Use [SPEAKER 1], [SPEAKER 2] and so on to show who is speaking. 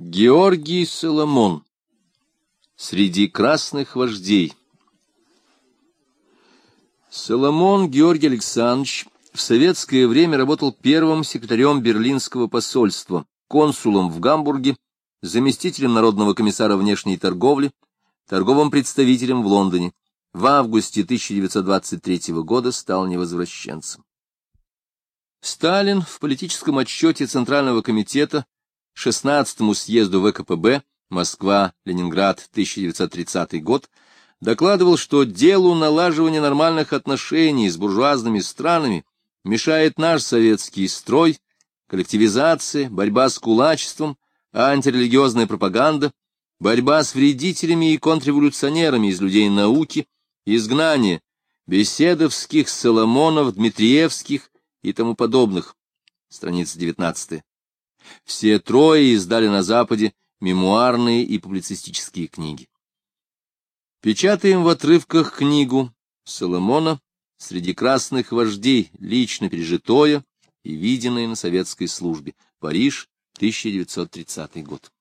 [SPEAKER 1] Георгий Соломон Среди красных вождей Соломон Георгий Александрович в советское время работал первым секретарем Берлинского посольства, консулом в Гамбурге, заместителем Народного комиссара внешней торговли, торговым представителем в Лондоне. В августе 1923 года стал невозвращенцем. Сталин в политическом отчете Центрального комитета 16-му съезду ВКПБ Москва-Ленинград, 1930 год, докладывал, что делу налаживания нормальных отношений с буржуазными странами мешает наш советский строй, коллективизация, борьба с кулачеством, антирелигиозная пропаганда, борьба с вредителями и контрреволюционерами из людей науки, изгнание беседовских, Соломонов, Дмитриевских и тому подобных. Страница 19. Все трое издали на Западе мемуарные и публицистические книги. Печатаем в отрывках книгу Соломона «Среди красных вождей. Лично пережитое и виденное на советской службе. Париж, 1930 год».